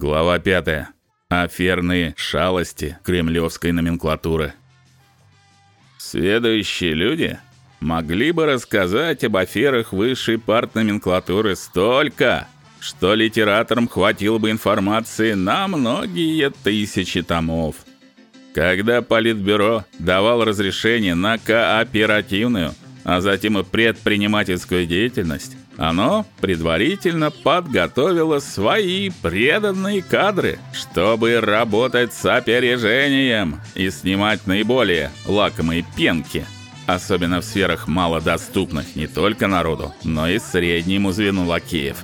Глава 5. Аферные шалости кремлевской номенклатуры. Следующие люди могли бы рассказать об аферах высшей партноменклатуры столько, что литераторам хватило бы информации на многие тысячи томов. Когда политбюро давал разрешение на кооперативную, а затем и предпринимательскую деятельность, оно предварительно подготовило свои преданные кадры, чтобы работать с опережением и снимать наиболее лакомые пенки, особенно в сферах малодоступных не только народу, но и среднему звену лакеев.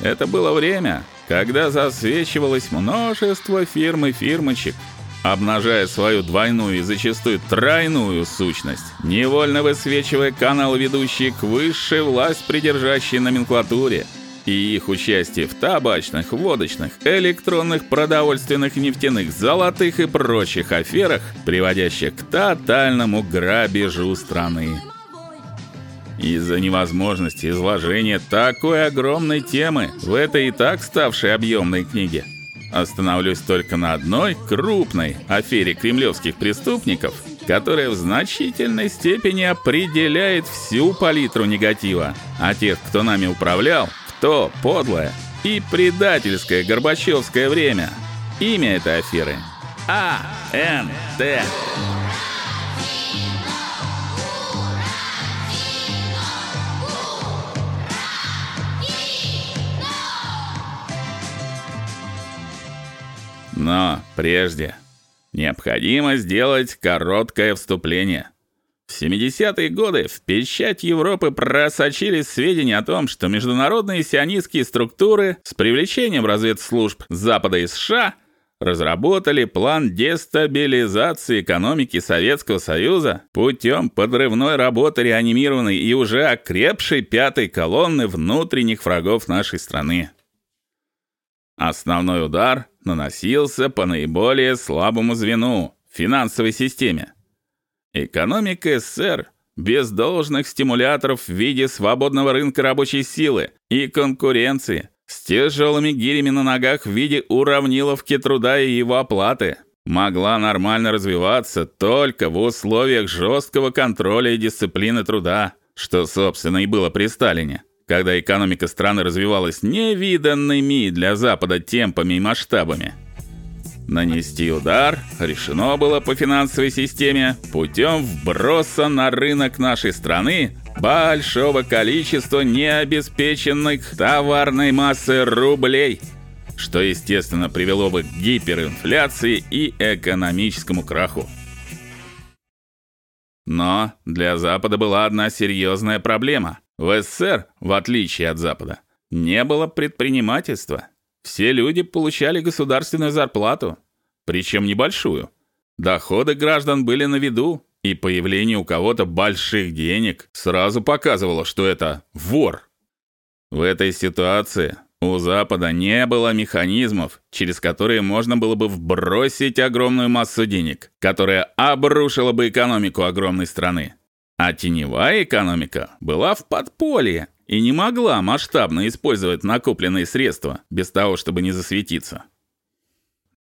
Это было время, когда засвечивалось множество фирм и фирмочек, обнажая свою двойную и зачастую тройную сущность, невольно высвечивая канал, ведущий к высшей власть придержащей номенклатуре и их участие в табачных, водочных, электронных, продовольственных, нефтяных, золотых и прочих аферах, приводящих к тотальному грабежу страны. Из-за невозможности изложения такой огромной темы в этой и так ставшей объемной книге Остановлюсь только на одной крупной афере кремлевских преступников, которая в значительной степени определяет всю палитру негатива, а тех, кто нами управлял, в то подлое и предательское горбачевское время. Имя этой аферы АНТ. Но прежде необходимо сделать короткое вступление. В 70-е годы в печать Европы просочились сведения о том, что международные сионистские структуры с привлечением разведслужб Запада и США разработали план дестабилизации экономики Советского Союза путем подрывной работы реанимированной и уже окрепшей пятой колонны внутренних врагов нашей страны. Основной удар наносился по наиболее слабому звену финансовой системе. Экономика СССР без должных стимуляторов в виде свободного рынка рабочей силы и конкуренции с тяжелыми гирями на ногах в виде уравниловки труда и его оплаты могла нормально развиваться только в условиях жесткого контроля и дисциплины труда, что собственно и было при Сталине когда экономика страны развивалась невиданными для Запада темпами и масштабами. Нанести удар решено было по финансовой системе путем вброса на рынок нашей страны большого количества необеспеченных товарной массы рублей, что естественно привело бы к гиперинфляции и экономическому краху. Но для Запада была одна серьезная проблема. В СССР, в отличие от Запада, не было предпринимательства. Все люди получали государственную зарплату, причем небольшую. Доходы граждан были на виду, и появление у кого-то больших денег сразу показывало, что это вор. В этой ситуации у Запада не было механизмов, через которые можно было бы вбросить огромную массу денег, которая обрушила бы экономику огромной страны. А теневая экономика была в подполье и не могла масштабно использовать накопленные средства без того, чтобы не засветиться.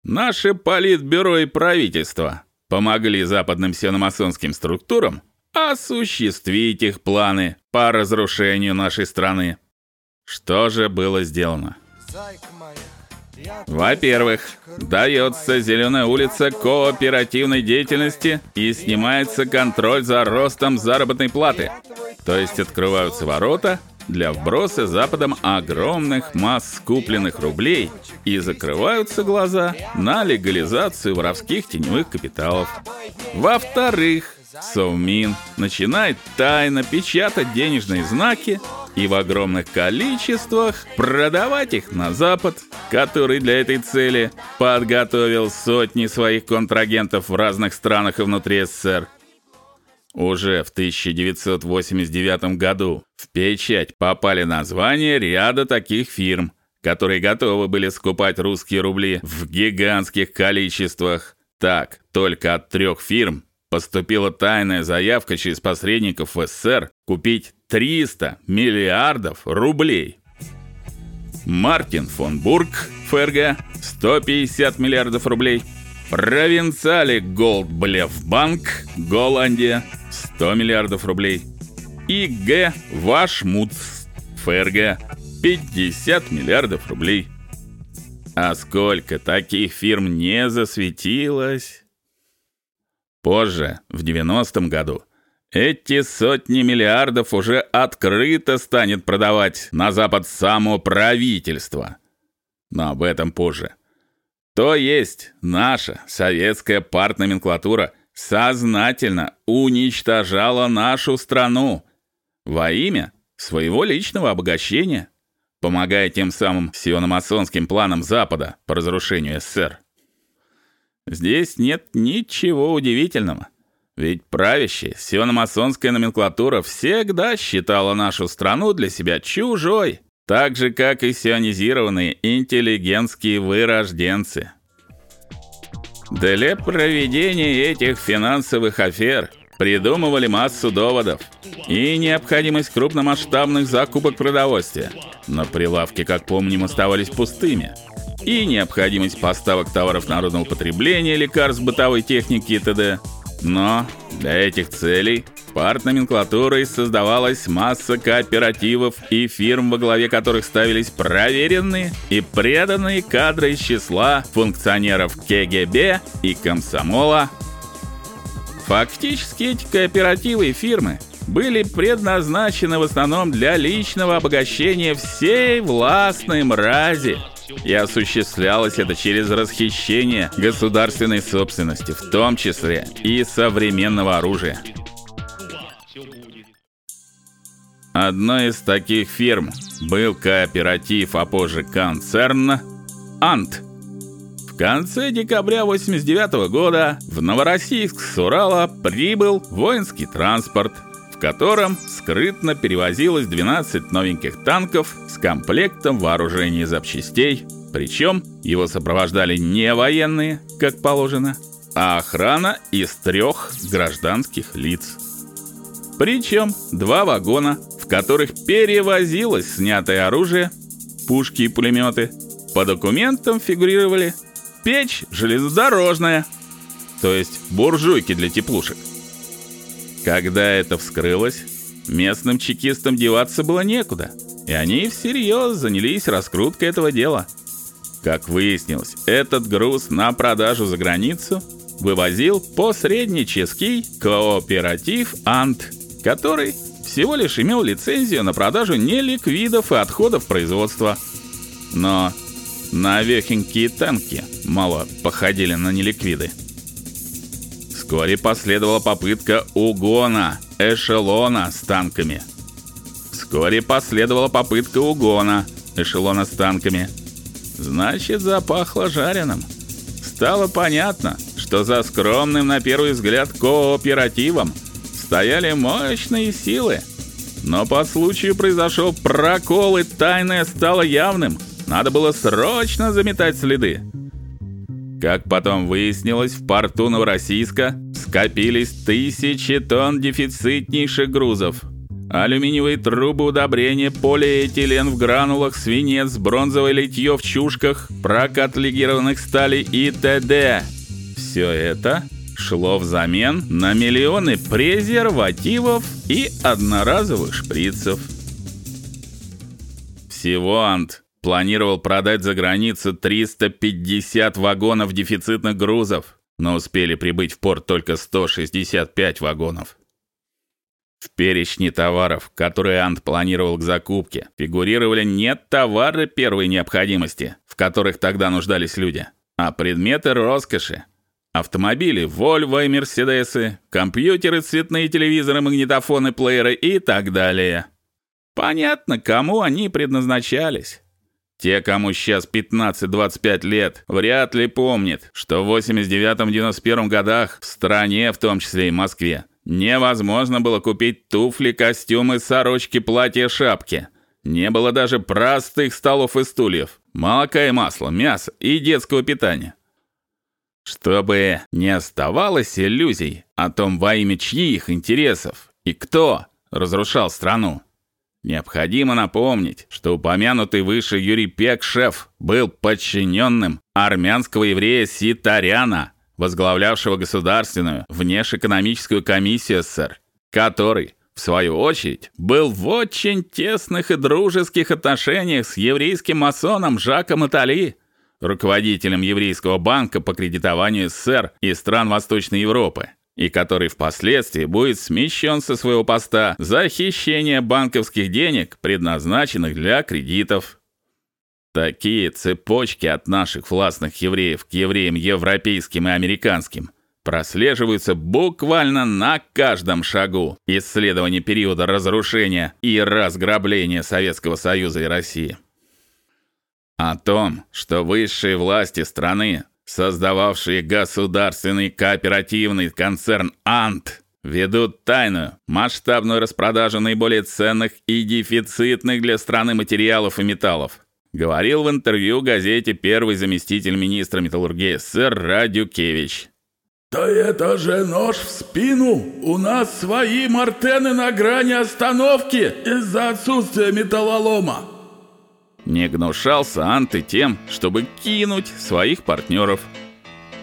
Наше политбюро и правительство помогли западным синомасонским структурам осуществить их планы по разрушению нашей страны. Что же было сделано? Во-первых, дается зеленая улица кооперативной деятельности и снимается контроль за ростом заработной платы. То есть открываются ворота для вброса западом огромных масс купленных рублей и закрываются глаза на легализацию воровских теневых капиталов. Во-вторых, Совмин начинает тайно печатать денежные знаки и в огромных количествах продавать их на Запад, который для этой цели подготовил сотни своих контрагентов в разных странах и внутри СССР. Уже в 1989 году в печать попали названия ряда таких фирм, которые готовы были скупать русские рубли в гигантских количествах. Так, только от трех фирм поступила тайная заявка через посредников в СССР купить 300 миллиардов рублей. Мартин фон Бург ФРГ 150 миллиардов рублей. Провинциали Голдблев Банк Голландия 100 миллиардов рублей. И Г Вашмутс ФРГ 50 миллиардов рублей. А сколько таких фирм не засветилось? Позже, в 90-м году, эти сотни миллиардов уже открыто станет продавать на запад само правительство. Но об этом позже. То есть наша советская партноменклатура сознательно уничтожала нашу страну во имя своего личного обогащения, помогая тем самым сиономасонским планам Запада по разрушению СССР. Здесь нет ничего удивительного. Ведь правящая сиономасонская номенклатура всегда считала нашу страну для себя чужой, так же как и сионизированные интеллигентские вырожденцы. Для проведения этих финансовых афер придумывали массу доводов и необходимость крупномасштабных закупок продовольствия. Но прилавки, как помним, оставались пустыми и необходимость поставок товаров народного потребления, лекарств, бытовой техники и т.д. Но для этих целей партноменклатурой создавалась масса кооперативов и фирм, во главе которых ставились проверенные и преданные кадры из числа функционеров КГБ и комсомола. Фактически эти кооперативы и фирмы были предназначены в основном для личного обогащения всей властной мрази и осуществлялось это через расхищение государственной собственности, в том числе и современного оружия. Одной из таких фирм был кооператив, а позже концерн Ант. В конце декабря 89 года в Новороссийск с Урала прибыл воинский транспорт в котором скрытно перевозилось 12 новеньких танков с комплектом вооружения и запчастей, причем его сопровождали не военные, как положено, а охрана из трех гражданских лиц. Причем два вагона, в которых перевозилось снятое оружие, пушки и пулеметы, по документам фигурировали печь железнодорожная, то есть буржуйки для теплушек. Когда это вскрылось, местным чекистам деваться было некуда, и они всерьез занялись раскруткой этого дела. Как выяснилось, этот груз на продажу за границу вывозил посреднический кооператив Ант, который всего лишь имел лицензию на продажу неликвидов и отходов производства. Но навехенькие танки мало походили на неликвиды. Вскоре последовала попытка угона эшелона с танками. Вскоре последовала попытка угона эшелона с танками. Значит, запахло жареным. Стало понятно, что за скромным на первый взгляд кооперативом стояли мощные силы. Но по случаю произошел прокол, и тайное стало явным. Надо было срочно заметать следы. Как потом выяснилось, в порту Новороссийска скопились тысячи тонн дефицитнейших грузов. Алюминиевые трубы удобрения, полиэтилен в гранулах, свинец, бронзовое литье в чушках, прокат легированных сталей и т.д. Все это шло взамен на миллионы презервативов и одноразовых шприцев. Всего Ант планировал продать за границу 350 вагонов дефицитных грузов, но успели прибыть в порт только 165 вагонов. В перечне товаров, которые Ант планировал к закупке, фигурировали не товары первой необходимости, в которых тогда нуждались люди, а предметы роскоши. Автомобили Volvo и Mercedes, компьютеры, цветные телевизоры, магнитофоны, плееры и так далее. Понятно, кому они предназначались. Те, кому сейчас 15-25 лет, вряд ли помнят, что в 89-91 годах в стране, в том числе и Москве, невозможно было купить туфли, костюмы, сорочки, платья, шапки. Не было даже простых столов и стульев, молока и масла, мяса и детского питания. Чтобы не оставалось иллюзий о том, во имя чьих интересов и кто разрушал страну. Необходимо напомнить, что упомянутый выше Юрий Пекшев был подчиненным армянского еврея Ситаряна, возглавлявшего государственную внешэкономическую комиссию СССР, который, в свою очередь, был в очень тесных и дружеских отношениях с еврейским масоном Жаком Итали, руководителем еврейского банка по кредитованию СССР и стран Восточной Европы и который впоследствии будет смещен со своего поста за хищение банковских денег, предназначенных для кредитов. Такие цепочки от наших властных евреев к евреям европейским и американским прослеживаются буквально на каждом шагу исследования периода разрушения и разграбления Советского Союза и России. О том, что высшие власти страны создававшие государственный кооперативный концерн Ант, ведут тайную, масштабную распродажу наиболее ценных и дефицитных для страны материалов и металлов. Говорил в интервью газете первый заместитель министра металлургии СССР Радюкевич. Да это же нож в спину. У нас свои мартены на грани остановки из-за отсутствия металлолома. Не гнушался Анты тем, чтобы кинуть своих партнеров.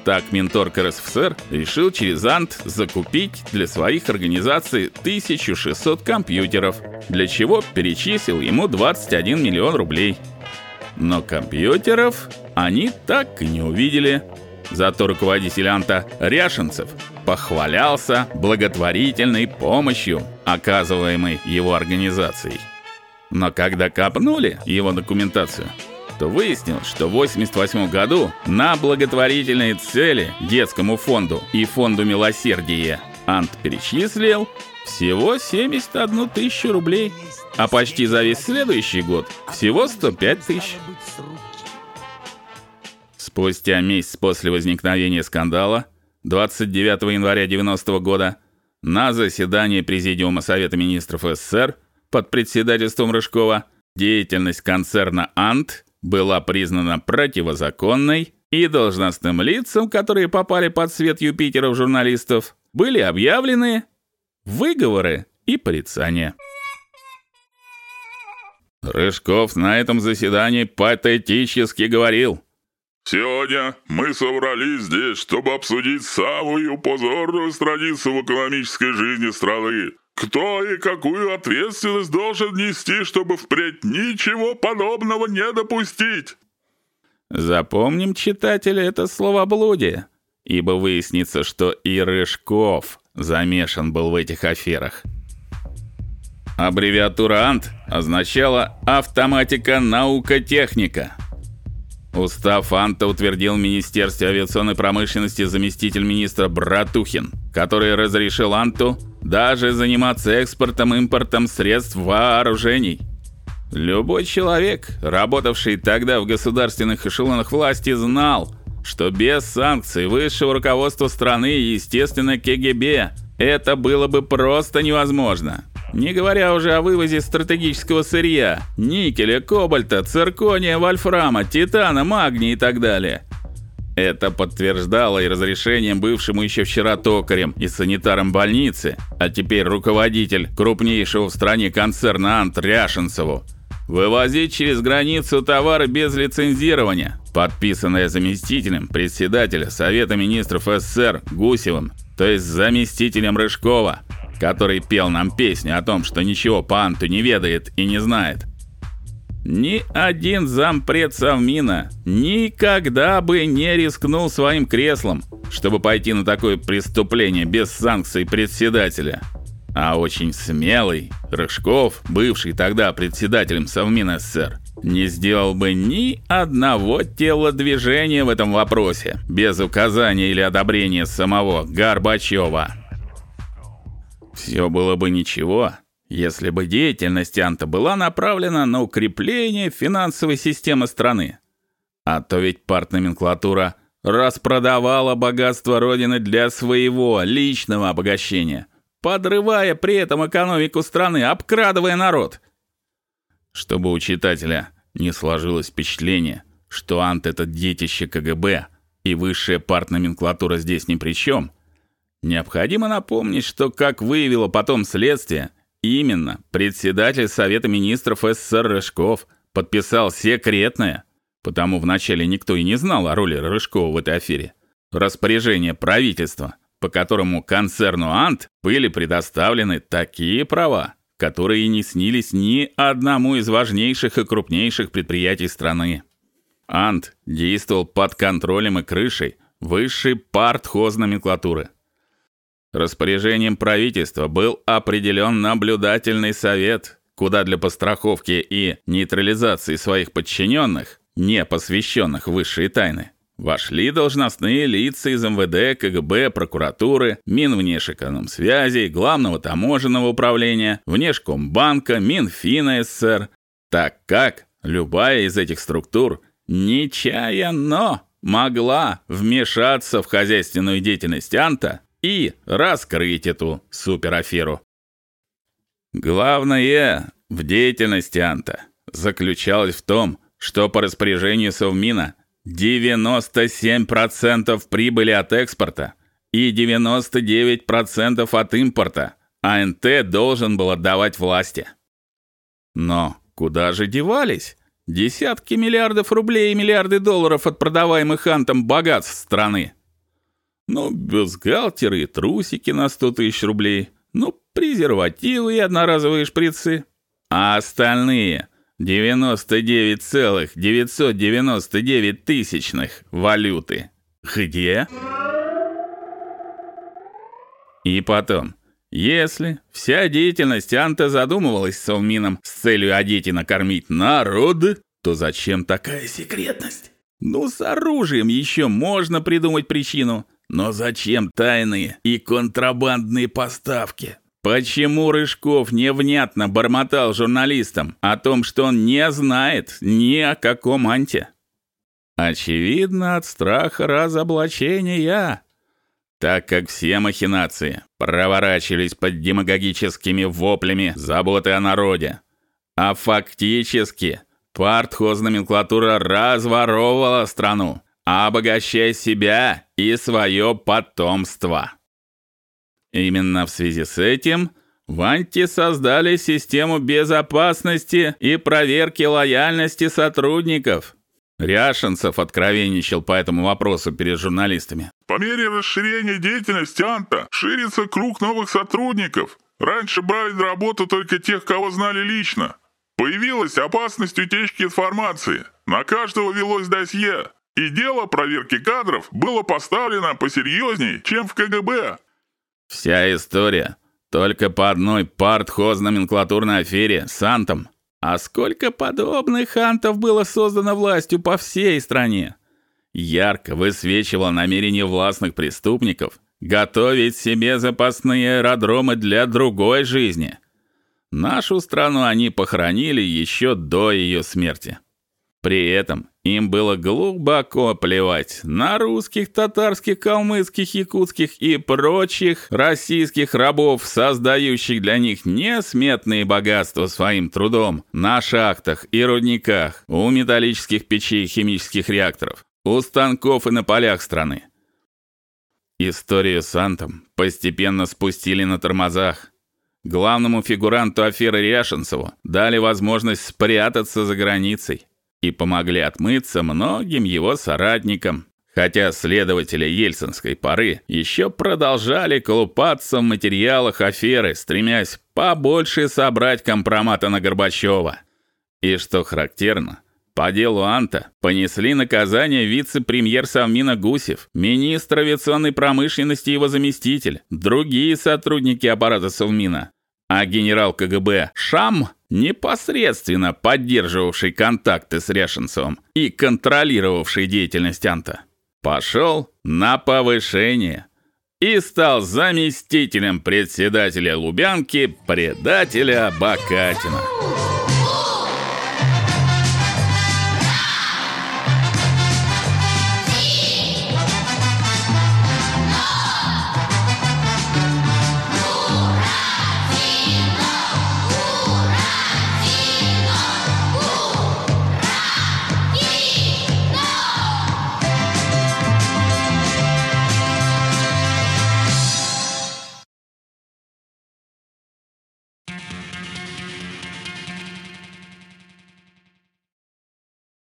Так Минторг РСФСР решил через Ант закупить для своих организаций 1600 компьютеров, для чего перечислил ему 21 миллион рублей. Но компьютеров они так и не увидели. Зато руководитель Анта Ряшенцев похвалялся благотворительной помощью, оказываемой его организацией. Но когда копнули его документацию, то выяснилось, что в 88 году на благотворительные цели детскому фонду и фонду милосердия Ант перечислил всего 71 тысячу рублей, а почти за весь следующий год всего 105 тысяч. Спустя месяц после возникновения скандала, 29 января 90 года, на заседании Президиума Совета министров СССР под председательством Рыжкова деятельность концерна Ант была признана противозаконной, и должностным лицам, которые попали под свет Юпитера в журналистов, были объявлены выговоры и порицания. Рыжков на этом заседании патетически говорил: Сегодня мы собрались здесь, чтобы обсудить самую позорную страницу в экономической жизни страны. Кто и какую ответственность должен нести, чтобы впредь ничего подобного не допустить? Запомним, читатели, это словоблудие, ибо выяснится, что и Рыжков замешан был в этих аферах. Аббревиатура АНТ означала автоматика, наука, техника. Устав Анта утвердил в Министерстве авиационной промышленности заместитель министра Братухин, который разрешил Анту даже заниматься экспортом и импортом средств вооружений. Любой человек, работавший тогда в государственных эшелонах власти, знал, что без санкций высшего руководства страны и, естественно, КГБ это было бы просто невозможно. Не говоря уже о вывозе стратегического сырья: никеля, кобальта, циркония, вольфрама, титана, магния и так далее. Это подтверждало и разрешением бывшему еще вчера токарем и санитаром больницы, а теперь руководитель крупнейшего в стране концерна Ант Ряшенцеву, вывозить через границу товары без лицензирования, подписанное заместителем председателя Совета министров СССР Гусевым, то есть заместителем Рыжкова, который пел нам песню о том, что ничего по Анту не ведает и не знает. Ни один зампред Совмина никогда бы не рискнул своим креслом, чтобы пойти на такое преступление без санкций председателя. А очень смелый Рыжков, бывший тогда председателем Совмина СССР, не сделал бы ни одного телодвижения в этом вопросе без указания или одобрения самого Горбачева. Все было бы ничего, если бы деятельность Анта была направлена на укрепление финансовой системы страны. А то ведь партноменклатура распродавала богатство родины для своего личного обогащения, подрывая при этом экономику страны, обкрадывая народ. Чтобы у читателя не сложилось впечатление, что Ант это детище КГБ, и высшая партноменклатура здесь ни при чем, необходимо напомнить, что как выявило потом следствие, Именно председатель Совета министров СССР Рыжков подписал секретное, потому вначале никто и не знал о роли Рыжкова в этой афере, распоряжение правительства, по которому концерну Ант были предоставлены такие права, которые не снились ни одному из важнейших и крупнейших предприятий страны. Ант действовал под контролем и крышей высшей партхозноменклатуры. Распоряжением правительства был определен наблюдательный совет, куда для постраховки и нейтрализации своих подчиненных, не посвященных высшие тайны, вошли должностные лица из МВД, КГБ, прокуратуры, Минвнешэкономсвязи, Главного таможенного управления, Внешкомбанка, Минфина СССР, так как любая из этих структур нечаянно могла вмешаться в хозяйственную деятельность Анта и раскрыть эту супераферу. Главное в деятельности Анта заключалось в том, что по распоряжению Совмина 97% прибыли от экспорта и 99% от импорта АНТ должен был отдавать власти. Но куда же девались десятки миллиардов рублей и миллиарды долларов от продаваемых Антом богатств страны? Ну, бюстгальтеры и трусики на 100 тысяч рублей, ну, презервативы и одноразовые шприцы. А остальные 99,999 тысячных валюты. Где? И потом, если вся деятельность Анта задумывалась Совмином с целью одеть и накормить народ, то зачем такая секретность? Ну, с оружием еще можно придумать причину, но зачем тайные и контрабандные поставки? Почему Рыжков невнятно бормотал журналистам о том, что он не знает ни о каком анте? Очевидно, от страха разоблачения, так как все махинации проворачивались под демагогическими воплями заботы о народе, а фактически партхозноменклатура разворовывала страну, обогащая себя и свое потомство. Именно в связи с этим в Анти создали систему безопасности и проверки лояльности сотрудников. Ряшенцев откровенничал по этому вопросу перед журналистами. По мере расширения деятельности Анта ширится круг новых сотрудников. Раньше брали на работу только тех, кого знали лично. Появилась опасность утечки информации. На каждого велось досье. И дело проверки кадров было поставлено посерьезней, чем в КГБ. Вся история только по одной партхоз-номенклатурной афере с Антом. А сколько подобных антов было создано властью по всей стране? Ярко высвечивало намерение властных преступников готовить себе запасные аэродромы для другой жизни. Нашу страну они похоронили еще до ее смерти. При этом им было глубоко плевать на русских, татарских, калмыцких, якутских и прочих российских рабов, создающих для них несметные богатства своим трудом на шахтах и рудниках, у металлических печей и химических реакторов, у станков и на полях страны. Историю с Антом постепенно спустили на тормозах. Главному фигуранту аферы Ряшенцеву дали возможность спрятаться за границей и помогли отмыться многим его соратникам. Хотя следователи ельцинской поры еще продолжали колупаться в материалах аферы, стремясь побольше собрать компромата на Горбачева. И что характерно, по делу Анта понесли наказание вице-премьер Совмина Гусев, министр авиационной промышленности его заместитель, другие сотрудники аппарата Совмина, а генерал КГБ Шам непосредственно поддерживавший контакты с Решенцевым и контролировавший деятельность Анта, пошел на повышение и стал заместителем председателя Лубянки предателя Бакатина.